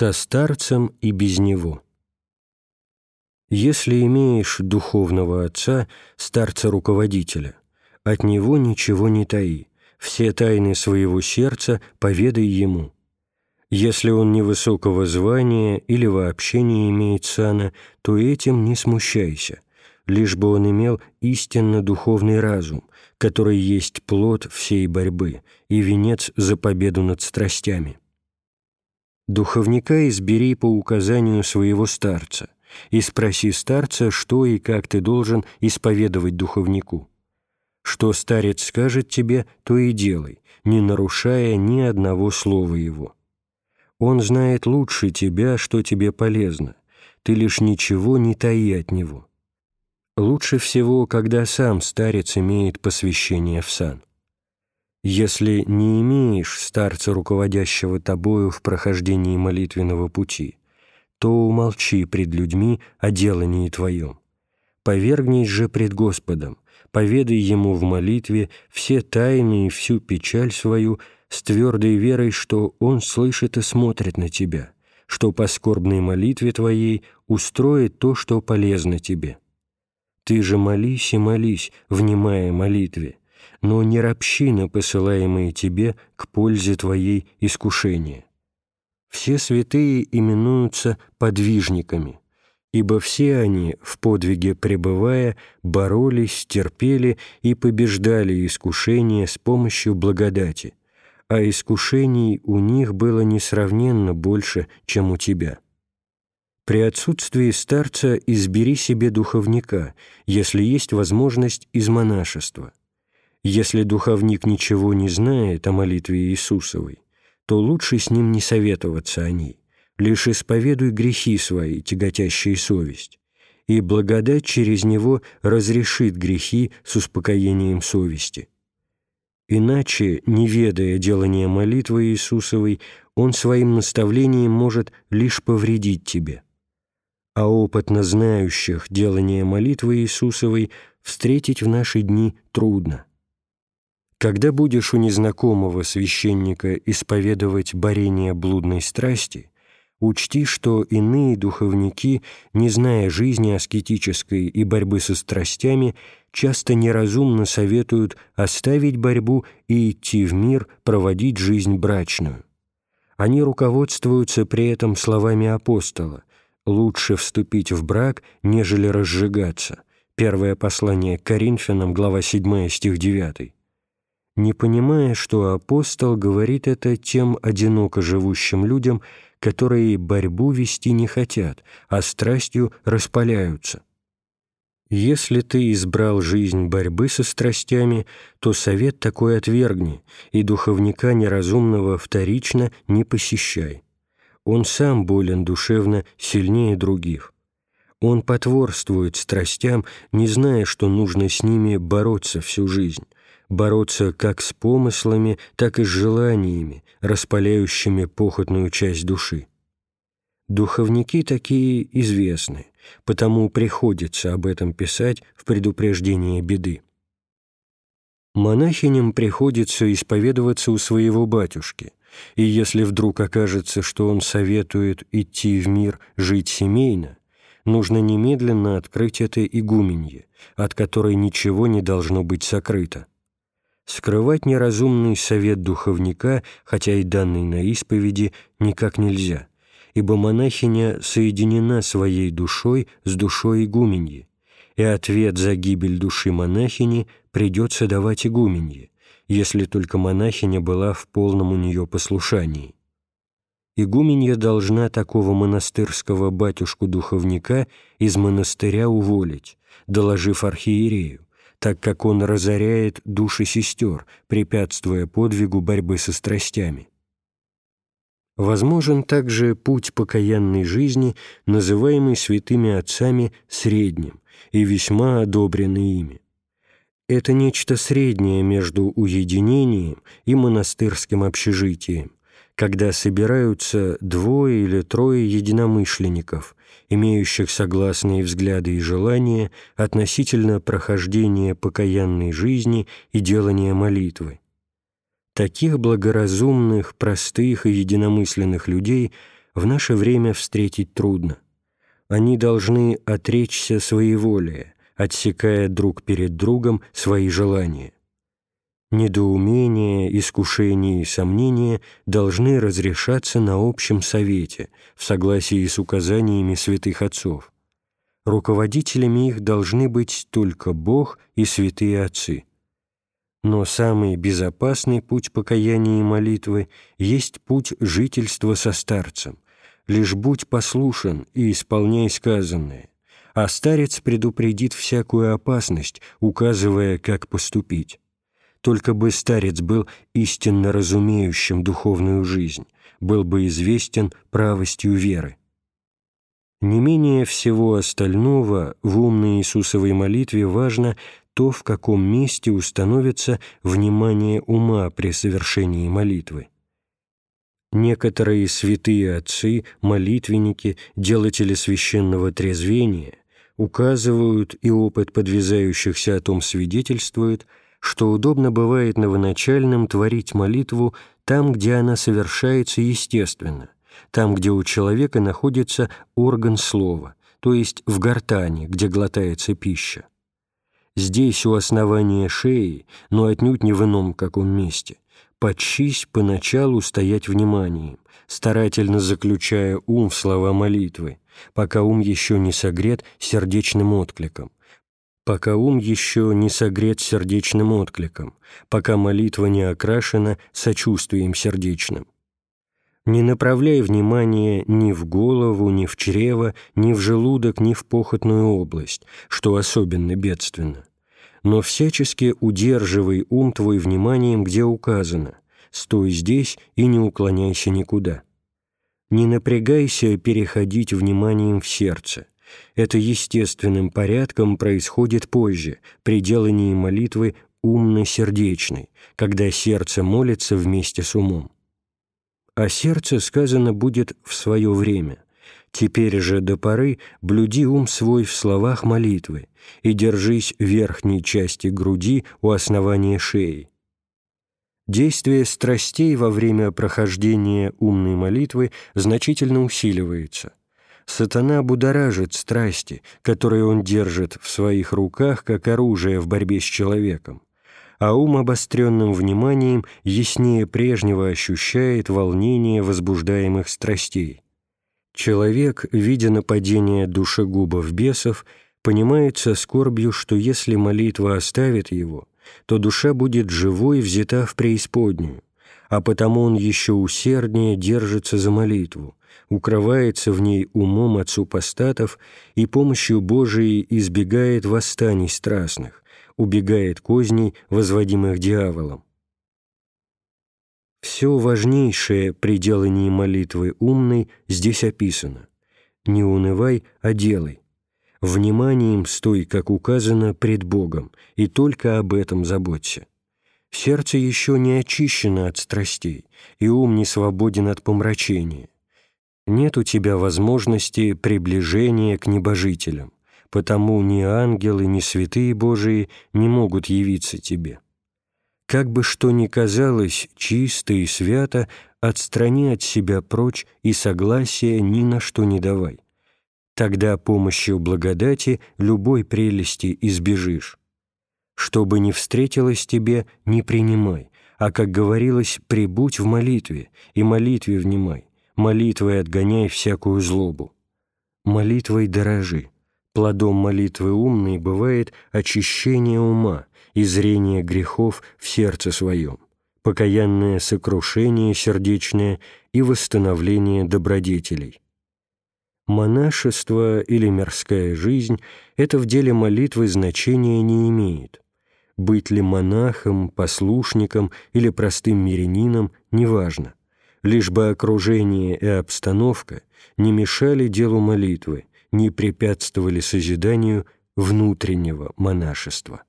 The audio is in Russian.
со старцем и без него. Если имеешь духовного отца, старца-руководителя, от него ничего не таи, все тайны своего сердца поведай ему. Если он невысокого звания или вообще не имеет сана, то этим не смущайся, лишь бы он имел истинно духовный разум, который есть плод всей борьбы и венец за победу над страстями. Духовника избери по указанию своего старца и спроси старца, что и как ты должен исповедовать духовнику. Что старец скажет тебе, то и делай, не нарушая ни одного слова его. Он знает лучше тебя, что тебе полезно, ты лишь ничего не таи от него. Лучше всего, когда сам старец имеет посвящение в сан. Если не имеешь старца, руководящего тобою в прохождении молитвенного пути, то умолчи пред людьми о делании твоем. Повергнись же пред Господом, поведай Ему в молитве все тайны и всю печаль свою с твердой верой, что Он слышит и смотрит на тебя, что по скорбной молитве твоей устроит то, что полезно тебе. Ты же молись и молись, внимая молитве, но не ропщи на посылаемые тебе к пользе твоей искушения. Все святые именуются подвижниками, ибо все они, в подвиге пребывая, боролись, терпели и побеждали искушения с помощью благодати, а искушений у них было несравненно больше, чем у тебя. При отсутствии старца избери себе духовника, если есть возможность из монашества. Если духовник ничего не знает о молитве Иисусовой, то лучше с ним не советоваться о ней. Лишь исповедуй грехи свои, тяготящие совесть, и благодать через него разрешит грехи с успокоением совести. Иначе, не ведая делания молитвы Иисусовой, он своим наставлением может лишь повредить тебе а опытно знающих делание молитвы Иисусовой встретить в наши дни трудно. Когда будешь у незнакомого священника исповедовать борение блудной страсти, учти, что иные духовники, не зная жизни аскетической и борьбы со страстями, часто неразумно советуют оставить борьбу и идти в мир проводить жизнь брачную. Они руководствуются при этом словами апостола лучше вступить в брак, нежели разжигаться. Первое послание к Коринфянам, глава 7, стих 9. Не понимая, что апостол говорит это тем одиноко живущим людям, которые борьбу вести не хотят, а страстью распаляются. Если ты избрал жизнь борьбы со страстями, то совет такой отвергни, и духовника неразумного вторично не посещай он сам болен душевно сильнее других. Он потворствует страстям, не зная, что нужно с ними бороться всю жизнь, бороться как с помыслами, так и с желаниями, распаляющими похотную часть души. Духовники такие известны, потому приходится об этом писать в предупреждение беды. Монахиням приходится исповедоваться у своего батюшки, и если вдруг окажется, что он советует идти в мир жить семейно, нужно немедленно открыть это игуменье, от которой ничего не должно быть сокрыто. Скрывать неразумный совет духовника, хотя и данный на исповеди, никак нельзя, ибо монахиня соединена своей душой с душой игуменьи, и ответ за гибель души монахини придется давать игуменье, если только монахиня была в полном у нее послушании. Игуменья должна такого монастырского батюшку-духовника из монастыря уволить, доложив архиерею, так как он разоряет души сестер, препятствуя подвигу борьбы со страстями. Возможен также путь покаянной жизни, называемый святыми отцами средним и весьма одобренный ими это нечто среднее между уединением и монастырским общежитием, когда собираются двое или трое единомышленников, имеющих согласные взгляды и желания относительно прохождения покаянной жизни и делания молитвы. Таких благоразумных, простых и единомысленных людей в наше время встретить трудно. Они должны отречься своеволия, отсекая друг перед другом свои желания. Недоумения, искушения и сомнения должны разрешаться на общем совете, в согласии с указаниями святых отцов. Руководителями их должны быть только Бог и святые отцы. Но самый безопасный путь покаяния и молитвы есть путь жительства со старцем. Лишь будь послушен и исполняй сказанное, а старец предупредит всякую опасность, указывая, как поступить только бы старец был истинно разумеющим духовную жизнь, был бы известен правостью веры. Не менее всего остального в умной Иисусовой молитве важно то, в каком месте установится внимание ума при совершении молитвы. Некоторые святые отцы, молитвенники, делатели священного трезвения указывают, и опыт подвязающихся о том свидетельствует – что удобно бывает новоначальным творить молитву там, где она совершается естественно, там, где у человека находится орган слова, то есть в гортани, где глотается пища. Здесь, у основания шеи, но отнюдь не в ином каком месте, подчись поначалу стоять вниманием, старательно заключая ум в слова молитвы, пока ум еще не согрет сердечным откликом, пока ум еще не согрет сердечным откликом, пока молитва не окрашена сочувствием сердечным. Не направляй внимание ни в голову, ни в чрево, ни в желудок, ни в похотную область, что особенно бедственно. Но всячески удерживай ум твой вниманием, где указано, стой здесь и не уклоняйся никуда. Не напрягайся переходить вниманием в сердце, это естественным порядком происходит позже, при делании молитвы умно-сердечной, когда сердце молится вместе с умом. А сердце сказано будет в свое время. Теперь же до поры блюди ум свой в словах молитвы и держись верхней части груди у основания шеи. Действие страстей во время прохождения умной молитвы значительно усиливается сатана будоражит страсти, которые он держит в своих руках как оружие в борьбе с человеком, а ум обостренным вниманием яснее прежнего ощущает волнение возбуждаемых страстей. Человек, видя нападение душегубов бесов, понимает со скорбью, что если молитва оставит его, то душа будет живой взята в преисподнюю, а потому он еще усерднее держится за молитву, укрывается в ней умом от супостатов и помощью Божией избегает восстаний страстных, убегает козней, возводимых дьяволом. Все важнейшее при делании молитвы умной здесь описано. Не унывай, а делай. Вниманием стой, как указано, пред Богом, и только об этом заботься. Сердце еще не очищено от страстей, и ум не свободен от помрачения нет у тебя возможности приближения к небожителям, потому ни ангелы, ни святые Божии не могут явиться тебе. Как бы что ни казалось чисто и свято, отстрани от себя прочь и согласия ни на что не давай. Тогда помощью благодати любой прелести избежишь. Что бы ни встретилось тебе, не принимай, а, как говорилось, прибудь в молитве, и молитве внимай молитвой отгоняй всякую злобу. Молитвой дорожи. Плодом молитвы умной бывает очищение ума и зрение грехов в сердце своем, покаянное сокрушение сердечное и восстановление добродетелей. Монашество или мирская жизнь – это в деле молитвы значения не имеет. Быть ли монахом, послушником или простым мирянином – неважно лишь бы окружение и обстановка не мешали делу молитвы, не препятствовали созиданию внутреннего монашества.